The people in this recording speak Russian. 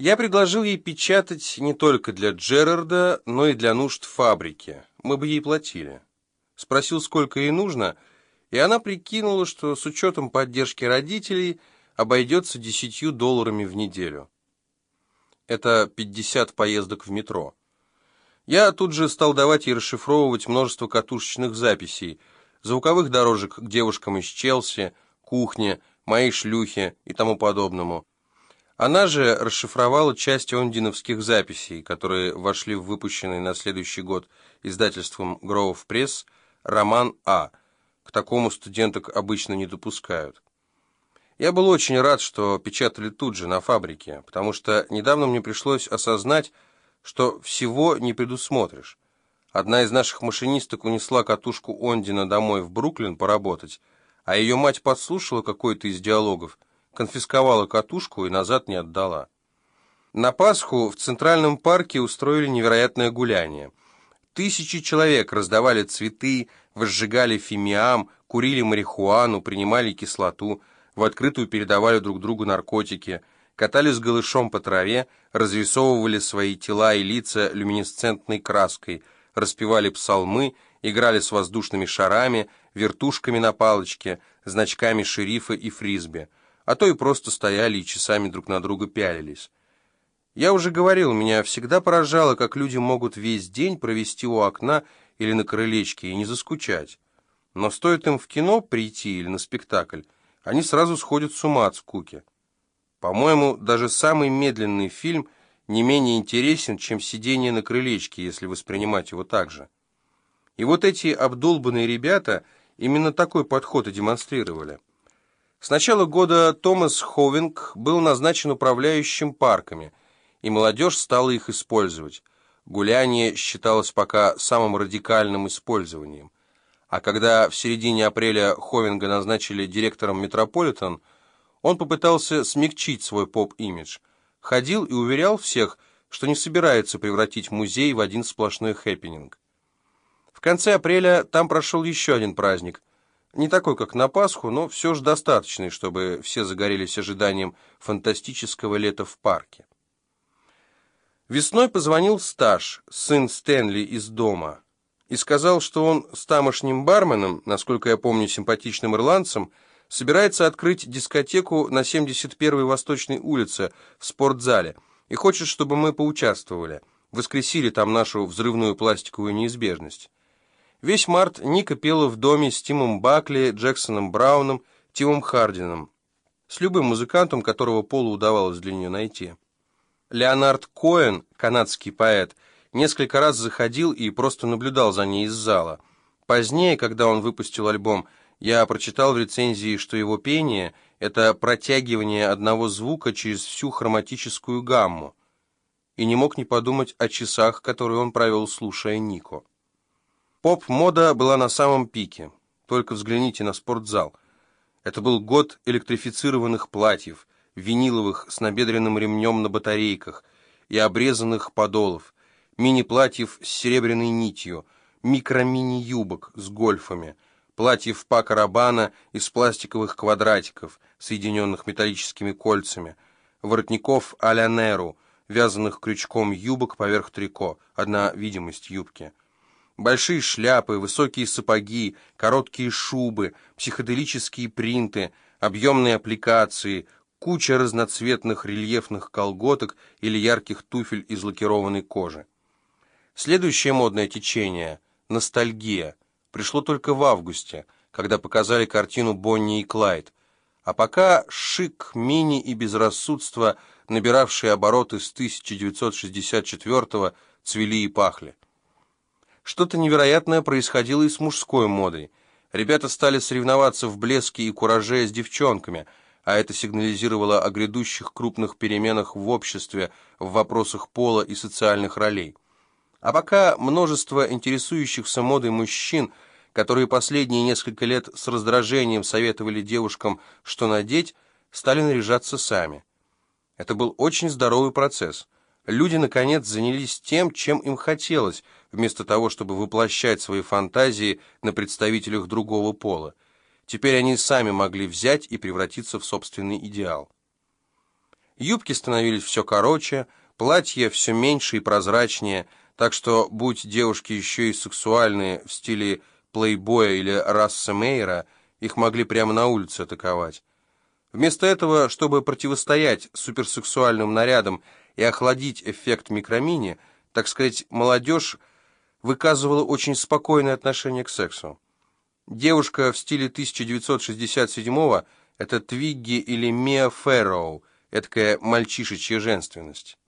Я предложил ей печатать не только для Джерарда, но и для нужд фабрики. Мы бы ей платили. Спросил, сколько ей нужно, и она прикинула, что с учетом поддержки родителей обойдется десятью долларами в неделю. Это 50 поездок в метро. Я тут же стал давать ей расшифровывать множество катушечных записей, звуковых дорожек к девушкам из Челси, кухне, моей шлюхе и тому подобному. Она же расшифровала часть ондиновских записей, которые вошли в выпущенный на следующий год издательством Гроув Пресс роман А. К такому студенток обычно не допускают. Я был очень рад, что печатали тут же, на фабрике, потому что недавно мне пришлось осознать, что всего не предусмотришь. Одна из наших машинисток унесла катушку Ондина домой в Бруклин поработать, а ее мать подслушала какой-то из диалогов – конфисковала катушку и назад не отдала. На Пасху в Центральном парке устроили невероятное гуляние. Тысячи человек раздавали цветы, возжигали фимиам, курили марихуану, принимали кислоту, в открытую передавали друг другу наркотики, катались голышом по траве, разрисовывали свои тела и лица люминесцентной краской, распевали псалмы, играли с воздушными шарами, вертушками на палочке, значками шерифа и фрисби – а то и просто стояли и часами друг на друга пялились. Я уже говорил, меня всегда поражало, как люди могут весь день провести у окна или на крылечке и не заскучать. Но стоит им в кино прийти или на спектакль, они сразу сходят с ума от скуки. По-моему, даже самый медленный фильм не менее интересен, чем сидение на крылечке, если воспринимать его так же. И вот эти обдолбанные ребята именно такой подход и демонстрировали. С начала года Томас Ховинг был назначен управляющим парками, и молодежь стала их использовать. Гуляние считалось пока самым радикальным использованием. А когда в середине апреля Ховинга назначили директором Метрополитен, он попытался смягчить свой поп-имидж. Ходил и уверял всех, что не собирается превратить музей в один сплошной хэппининг. В конце апреля там прошел еще один праздник – не такой, как на Пасху, но все же достаточный, чтобы все загорелись ожиданием фантастического лета в парке. Весной позвонил Стаж, сын Стэнли из дома, и сказал, что он с тамошним барменом, насколько я помню, симпатичным ирландцем, собирается открыть дискотеку на 71-й Восточной улице в спортзале и хочет, чтобы мы поучаствовали, воскресили там нашу взрывную пластиковую неизбежность. Весь март Ника пела в доме с Тимом Бакли, Джексоном Брауном, Тимом Хардином, с любым музыкантом, которого Полу удавалось для нее найти. Леонард Коэн, канадский поэт, несколько раз заходил и просто наблюдал за ней из зала. Позднее, когда он выпустил альбом, я прочитал в рецензии, что его пение — это протягивание одного звука через всю хроматическую гамму, и не мог не подумать о часах, которые он провел, слушая Нико. Поп-мода была на самом пике. Только взгляните на спортзал. Это был год электрифицированных платьев, виниловых с набедренным ремнем на батарейках и обрезанных подолов, мини-платьев с серебряной нитью, микро-мини-юбок с гольфами, платьев Пака Рабана из пластиковых квадратиков, соединенных металлическими кольцами, воротников а-ля Неру, вязаных крючком юбок поверх трико, одна видимость юбки. Большие шляпы, высокие сапоги, короткие шубы, психоделические принты, объемные аппликации, куча разноцветных рельефных колготок или ярких туфель из лакированной кожи. Следующее модное течение – ностальгия – пришло только в августе, когда показали картину Бонни и Клайд. А пока шик, мини и безрассудство, набиравшие обороты с 1964-го, цвели и пахли. Что-то невероятное происходило и с мужской модой. Ребята стали соревноваться в блеске и кураже с девчонками, а это сигнализировало о грядущих крупных переменах в обществе в вопросах пола и социальных ролей. А пока множество интересующихся модой мужчин, которые последние несколько лет с раздражением советовали девушкам, что надеть, стали наряжаться сами. Это был очень здоровый процесс. Люди, наконец, занялись тем, чем им хотелось – вместо того, чтобы воплощать свои фантазии на представителях другого пола. Теперь они сами могли взять и превратиться в собственный идеал. Юбки становились все короче, платья все меньше и прозрачнее, так что, будь девушки еще и сексуальные в стиле плейбоя или Расса Мейера, их могли прямо на улице атаковать. Вместо этого, чтобы противостоять суперсексуальным нарядам и охладить эффект микромини, так сказать, молодежь выказывала очень спокойное отношение к сексу. Девушка в стиле 1967-го – это Твигги или Мия Фэрроу, эдакая мальчишечья женственность.